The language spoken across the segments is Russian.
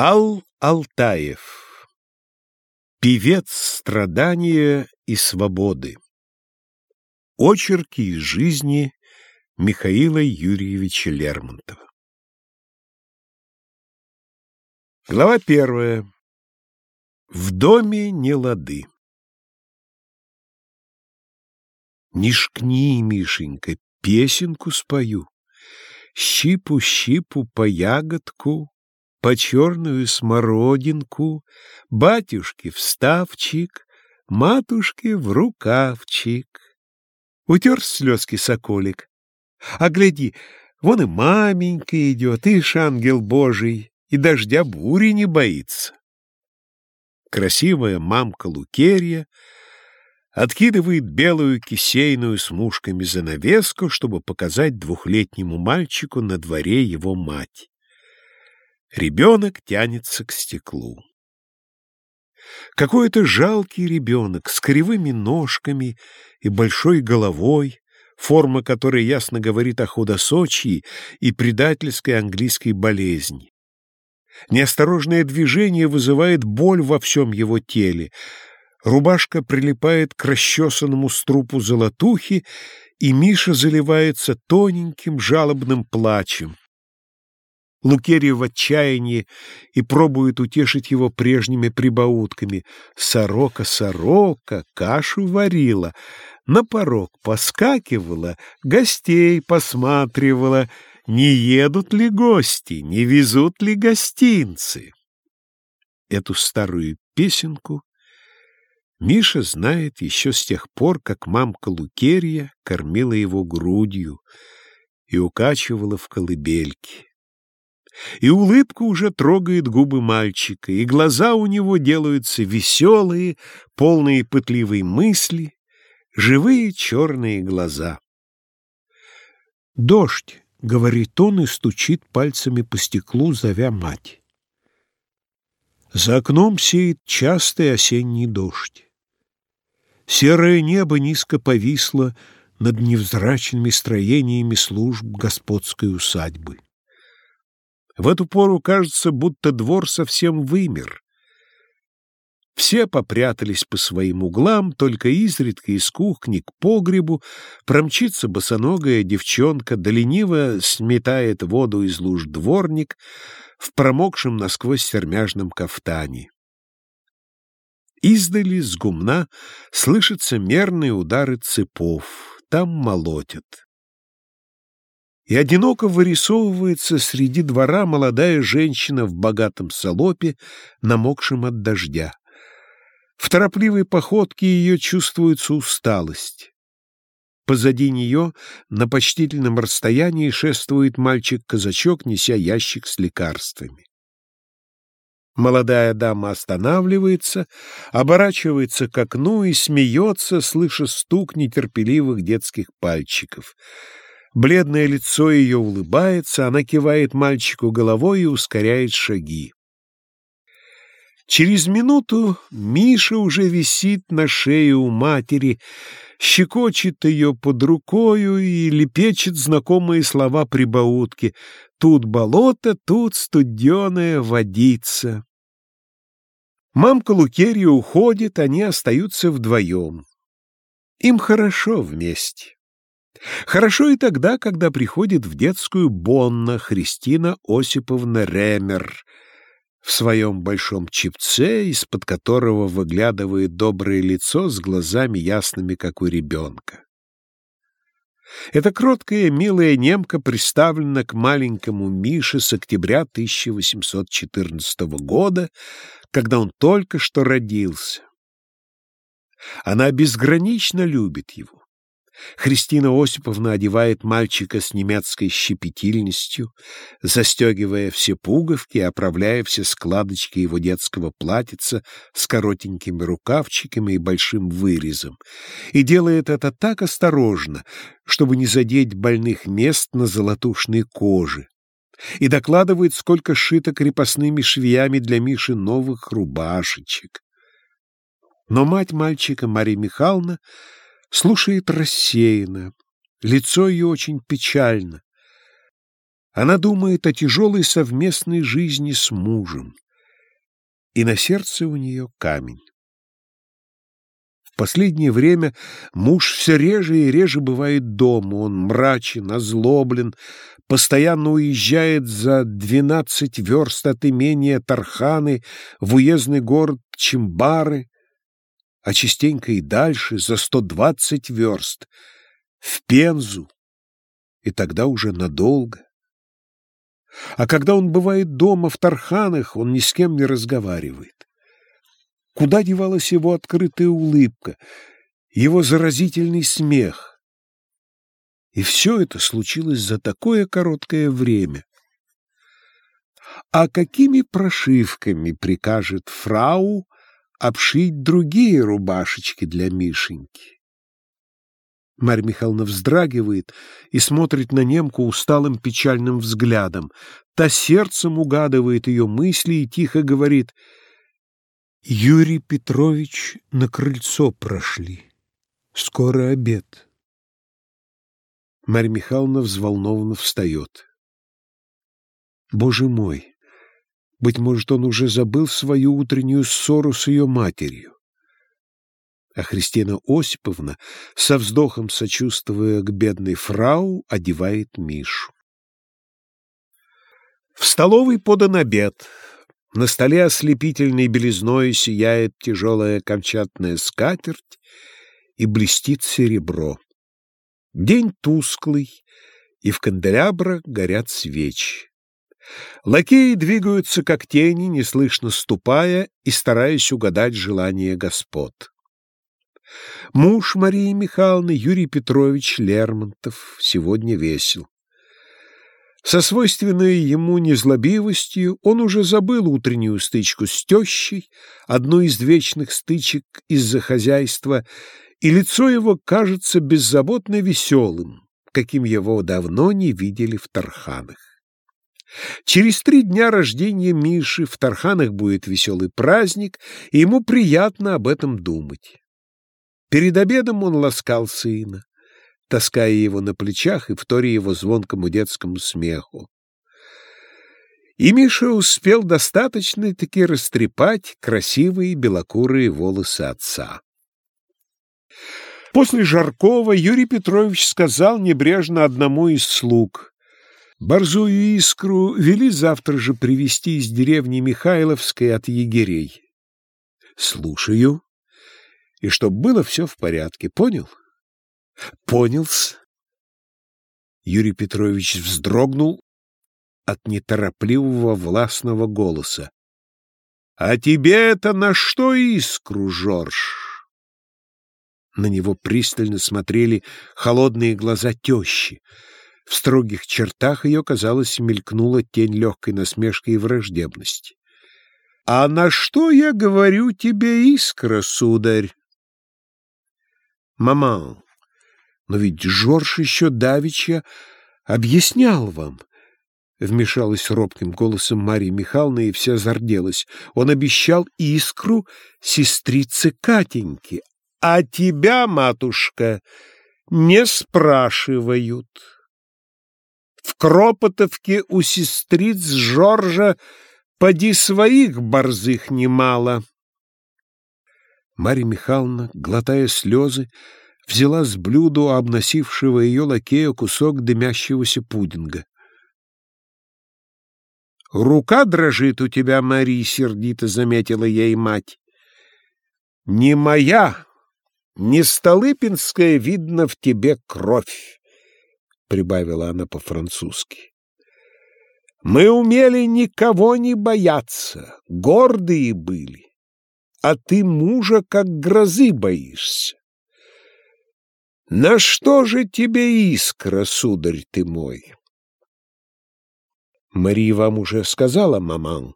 Ал-Алтаев Певец страдания и свободы Очерки из жизни Михаила Юрьевича Лермонтова Глава первая. В доме не лады. Не шкни, Мишенька, песенку спою. Щипу-щипу по ягодку, по черную смородинку, батюшке вставчик, матушке в рукавчик. Утер слезки соколик. А гляди, вон и маменька идет, и ангел Божий, и дождя бури не боится. Красивая мамка Лукерья откидывает белую кисейную с мушками занавеску, чтобы показать двухлетнему мальчику на дворе его мать. Ребенок тянется к стеклу. Какой-то жалкий ребенок с кривыми ножками и большой головой, форма которой ясно говорит о худосочии и предательской английской болезни. Неосторожное движение вызывает боль во всем его теле. Рубашка прилипает к расчесанному струпу золотухи, и Миша заливается тоненьким жалобным плачем. Лукерия в отчаянии и пробует утешить его прежними прибаутками. Сорока, сорока, кашу варила, на порог поскакивала, гостей посматривала, не едут ли гости, не везут ли гостинцы. Эту старую песенку Миша знает еще с тех пор, как мамка Лукерья кормила его грудью и укачивала в колыбельке. И улыбка уже трогает губы мальчика, и глаза у него делаются веселые, полные пытливой мысли, живые черные глаза. «Дождь», — говорит он и стучит пальцами по стеклу, зовя мать. За окном сеет частый осенний дождь. Серое небо низко повисло над невзрачными строениями служб господской усадьбы. В эту пору кажется, будто двор совсем вымер. Все попрятались по своим углам, только изредка из кухни к погребу промчится босоногая девчонка, да лениво сметает воду из луж дворник в промокшем насквозь сермяжном кафтане. Издали с гумна слышатся мерные удары цепов, там молотят и одиноко вырисовывается среди двора молодая женщина в богатом салопе, намокшем от дождя. В торопливой походке ее чувствуется усталость. Позади нее на почтительном расстоянии шествует мальчик-казачок, неся ящик с лекарствами. Молодая дама останавливается, оборачивается к окну и смеется, слыша стук нетерпеливых детских пальчиков — Бледное лицо ее улыбается, она кивает мальчику головой и ускоряет шаги. Через минуту Миша уже висит на шее у матери, щекочет ее под рукою и лепечет знакомые слова прибаутки. Тут болото, тут студеная водица. Мамка Лукерья уходит, они остаются вдвоем. Им хорошо вместе. Хорошо и тогда, когда приходит в детскую Бонна Христина Осиповна Ремер в своем большом чипце, из-под которого выглядывает доброе лицо с глазами ясными, как у ребенка. Эта кроткая, милая немка приставлена к маленькому Мише с октября 1814 года, когда он только что родился. Она безгранично любит его. Христина Осиповна одевает мальчика с немецкой щепетильностью, застегивая все пуговки и оправляя все складочки его детского платьица с коротенькими рукавчиками и большим вырезом, и делает это так осторожно, чтобы не задеть больных мест на золотушной коже, и докладывает, сколько шито крепостными швеями для Миши новых рубашечек. Но мать мальчика, Мария Михайловна, слушает рассеянно, лицо ее очень печально. Она думает о тяжелой совместной жизни с мужем, и на сердце у нее камень. В последнее время муж все реже и реже бывает дома, он мрачен, озлоблен, постоянно уезжает за двенадцать верст от имения Тарханы в уездный город Чимбары, а частенько и дальше, за сто двадцать верст, в Пензу, и тогда уже надолго. А когда он бывает дома в Тарханах, он ни с кем не разговаривает. Куда девалась его открытая улыбка, его заразительный смех? И все это случилось за такое короткое время. А какими прошивками прикажет фрау обшить другие рубашечки для Мишеньки? Марья Михайловна вздрагивает и смотрит на немку усталым печальным взглядом. Та сердцем угадывает ее мысли и тихо говорит «Юрий Петрович на крыльцо прошли. Скоро обед». Марья Михайловна взволнованно встает. «Боже мой! Быть может, он уже забыл свою утреннюю ссору с ее матерью а Христина Осиповна, со вздохом сочувствуя к бедной фрау, одевает Мишу. В столовой подан обед. На столе ослепительной белизной сияет тяжелая камчатная скатерть и блестит серебро. День тусклый, и в канделябрах горят свечи. Лакеи двигаются, как тени, неслышно ступая и стараясь угадать желания господ. Муж Марии Михайловны, Юрий Петрович Лермонтов, сегодня весел. Со свойственной ему незлобивостью он уже забыл утреннюю стычку с тещей, одну из вечных стычек из-за хозяйства, и лицо его кажется беззаботно веселым, каким его давно не видели в Тарханах. Через три дня рождения Миши в Тарханах будет веселый праздник, и ему приятно об этом думать. Перед обедом он ласкал сына, таская его на плечах и вторя его звонкому детскому смеху. И Миша успел достаточно-таки растрепать красивые белокурые волосы отца. После Жаркова Юрий Петрович сказал небрежно одному из слуг. Борзую искру вели завтра же привезти из деревни Михайловской от егерей. — Слушаю, и чтоб было все в порядке. Понял? Понял-с. Юрий Петрович вздрогнул от неторопливого властного голоса. — А тебе это на что искру, Жорж? На него пристально смотрели холодные глаза тещи. В строгих чертах ее, казалось, мелькнула тень легкой насмешки и враждебности. — А на что я говорю тебе искра, сударь? Мама, но ведь Жорж еще давеча объяснял вам. Вмешалась робким голосом Мария Михайловна, и вся зарделась. Он обещал искру сестрице Катеньки. А тебя, матушка, не спрашивают. В Кропотовке у сестриц Жоржа поди своих борзых немало. Марья Михайловна, глотая слезы, взяла с блюда обносившего ее лакея кусок дымящегося пудинга. «Рука дрожит у тебя, Мария, — сердито заметила ей мать. Не моя, не Столыпинская, видно, в тебе кровь, — прибавила она по-французски. Мы умели никого не бояться, гордые были а ты мужа как грозы боишься. На что же тебе искра, сударь ты мой? Мария вам уже сказала, маман.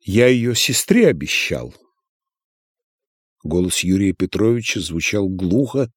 Я ее сестре обещал. Голос Юрия Петровича звучал глухо,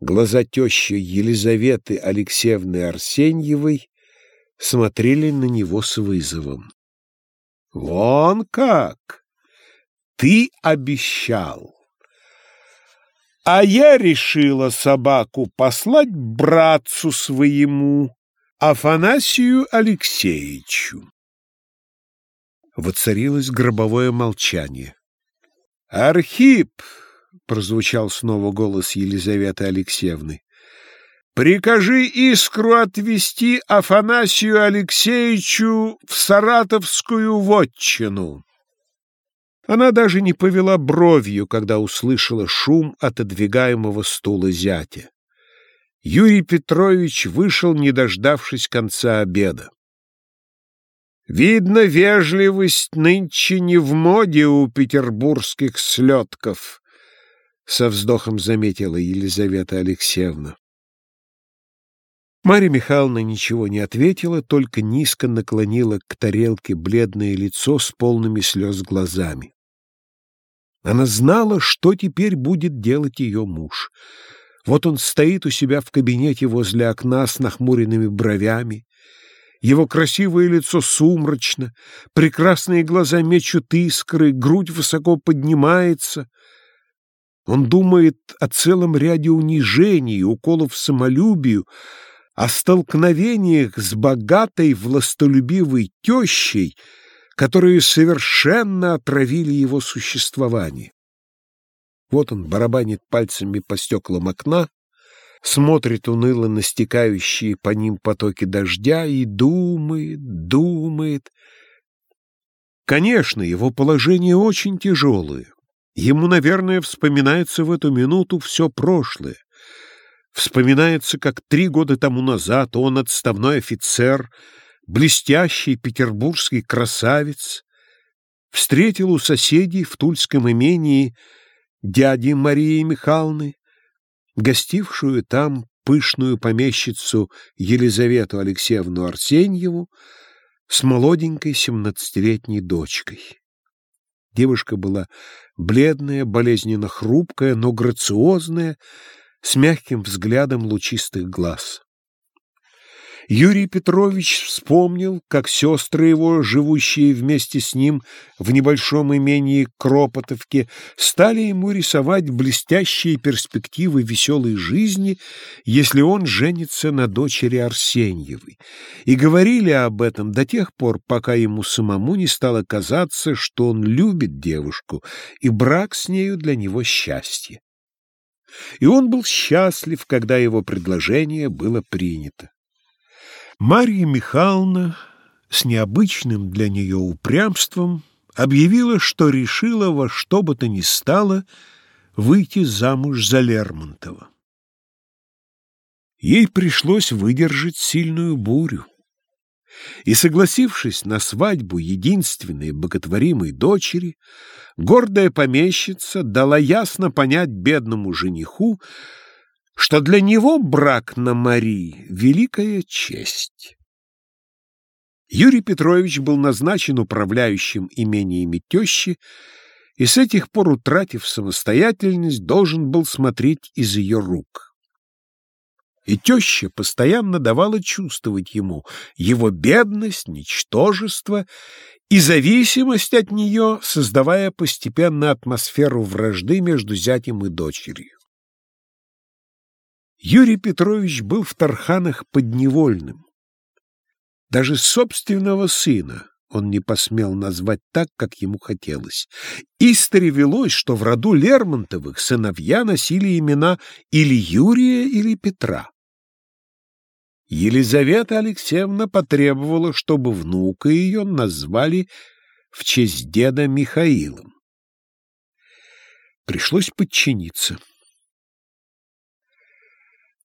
глаза тещи Елизаветы Алексеевны Арсеньевой смотрели на него с вызовом. — Вон как! Ты обещал. А я решила собаку послать братцу своему, Афанасию Алексеевичу. Воцарилось гробовое молчание. «Архип!» — прозвучал снова голос Елизаветы Алексеевны. «Прикажи искру отвести Афанасию Алексеевичу в Саратовскую вотчину». Она даже не повела бровью, когда услышала шум отодвигаемого стула зятя. Юрий Петрович вышел, не дождавшись конца обеда. Видно, вежливость нынче не в моде у петербургских слетков, — со вздохом заметила Елизавета Алексеевна. Марья Михайловна ничего не ответила, только низко наклонила к тарелке бледное лицо с полными слез глазами. Она знала, что теперь будет делать ее муж. Вот он стоит у себя в кабинете возле окна с нахмуренными бровями, его красивое лицо сумрачно, прекрасные глаза мечут искры, грудь высоко поднимается. Он думает о целом ряде унижений, уколов самолюбию, о столкновениях с богатой властолюбивой тещей, которые совершенно отравили его существование. Вот он барабанит пальцами по стеклам окна, смотрит уныло на стекающие по ним потоки дождя и думает, думает. Конечно, его положение очень тяжелое. Ему, наверное, вспоминается в эту минуту все прошлое. Вспоминается, как три года тому назад он, отставной офицер, блестящий петербургский красавец, встретил у соседей в Тульском имении дяди Марии Михайловны, гостившую там пышную помещицу Елизавету Алексеевну Арсеньеву с молоденькой семнадцатилетней дочкой. Девушка была бледная, болезненно хрупкая, но грациозная, с мягким взглядом лучистых глаз. Юрий Петрович вспомнил, как сестры его, живущие вместе с ним в небольшом имении Кропотовке, стали ему рисовать блестящие перспективы веселой жизни, если он женится на дочери Арсеньевой, и говорили об этом до тех пор, пока ему самому не стало казаться, что он любит девушку, и брак с нею для него счастье. И он был счастлив, когда его предложение было принято. Марья Михайловна с необычным для нее упрямством объявила, что решила во что бы то ни стало выйти замуж за Лермонтова. Ей пришлось выдержать сильную бурю. И, согласившись на свадьбу единственной боготворимой дочери, гордая помещица дала ясно понять бедному жениху, что для него брак на Марии — великая честь. Юрий Петрович был назначен управляющим имениями тещи и с этих пор, утратив самостоятельность, должен был смотреть из ее рук. И теща постоянно давала чувствовать ему его бедность, ничтожество и зависимость от нее, создавая постепенно атмосферу вражды между зятем и дочерью. Юрий Петрович был в Тарханах подневольным. Даже собственного сына он не посмел назвать так, как ему хотелось. Истори велось, что в роду Лермонтовых сыновья носили имена или Юрия, или Петра. Елизавета Алексеевна потребовала, чтобы внука ее назвали в честь деда Михаилом. Пришлось подчиниться.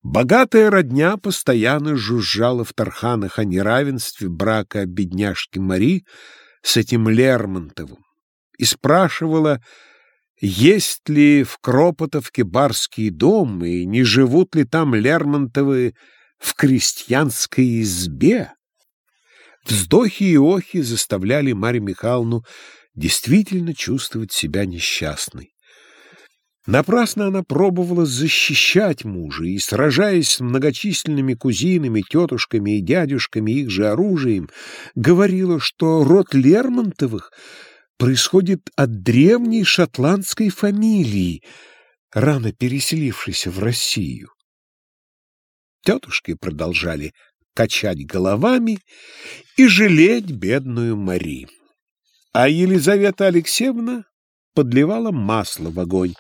Богатая родня постоянно жужжала в Тарханах о неравенстве брака бедняжки Мари с этим Лермонтовым и спрашивала, есть ли в Кропотовке барский дом и не живут ли там Лермонтовы в крестьянской избе. Вздохи и охи заставляли Марью Михайловну действительно чувствовать себя несчастной. Напрасно она пробовала защищать мужа и, сражаясь с многочисленными кузинами, тетушками и дядюшками их же оружием, говорила, что род Лермонтовых происходит от древней шотландской фамилии, рано переселившейся в Россию. Тетушки продолжали качать головами и жалеть бедную Мари. А Елизавета Алексеевна подливала масло в огонь.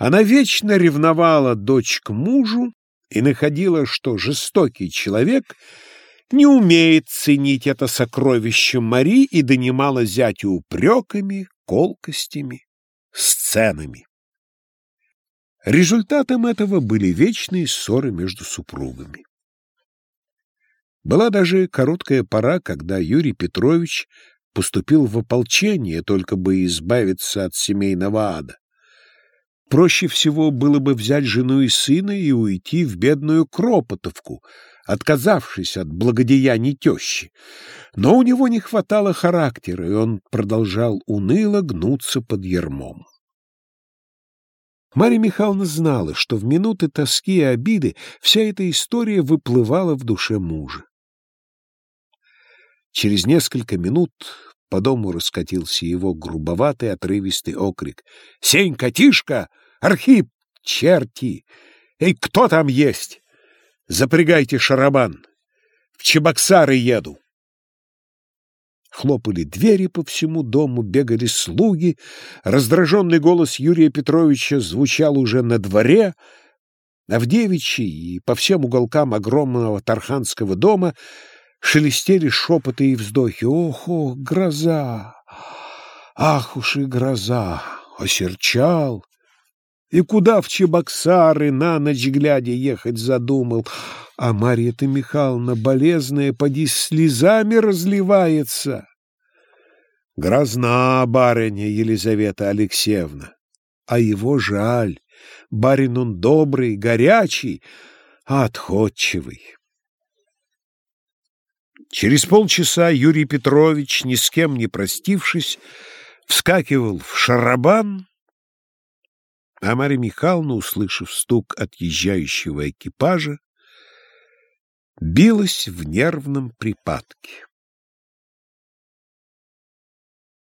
Она вечно ревновала дочь к мужу и находила, что жестокий человек не умеет ценить это сокровище Мари и донимала зятю упреками, колкостями, сценами. Результатом этого были вечные ссоры между супругами. Была даже короткая пора, когда Юрий Петрович поступил в ополчение, только бы избавиться от семейного ада. Проще всего было бы взять жену и сына и уйти в бедную Кропотовку, отказавшись от благодеяний тещи. Но у него не хватало характера, и он продолжал уныло гнуться под ермом. Марья Михайловна знала, что в минуты тоски и обиды вся эта история выплывала в душе мужа. Через несколько минут по дому раскатился его грубоватый отрывистый окрик. — Сенька, Тишка! Архип! Черти! Эй, кто там есть? Запрягайте шарабан! В Чебоксары еду! Хлопали двери по всему дому, бегали слуги. Раздраженный голос Юрия Петровича звучал уже на дворе, а в девичьей и по всем уголкам огромного Тарханского дома шелестели шепоты и вздохи. Ох, ох, гроза! Ах уж и гроза! Осерчал! И куда в Чебоксары на ночь глядя ехать задумал? А Марья-то Михайловна болезная, поди слезами разливается. Грозна барыня Елизавета Алексеевна, а его жаль. Барин он добрый, горячий, а отходчивый. Через полчаса Юрий Петрович, ни с кем не простившись, вскакивал в шарабан, а Марья Михайловна, услышав стук отъезжающего экипажа, билась в нервном припадке.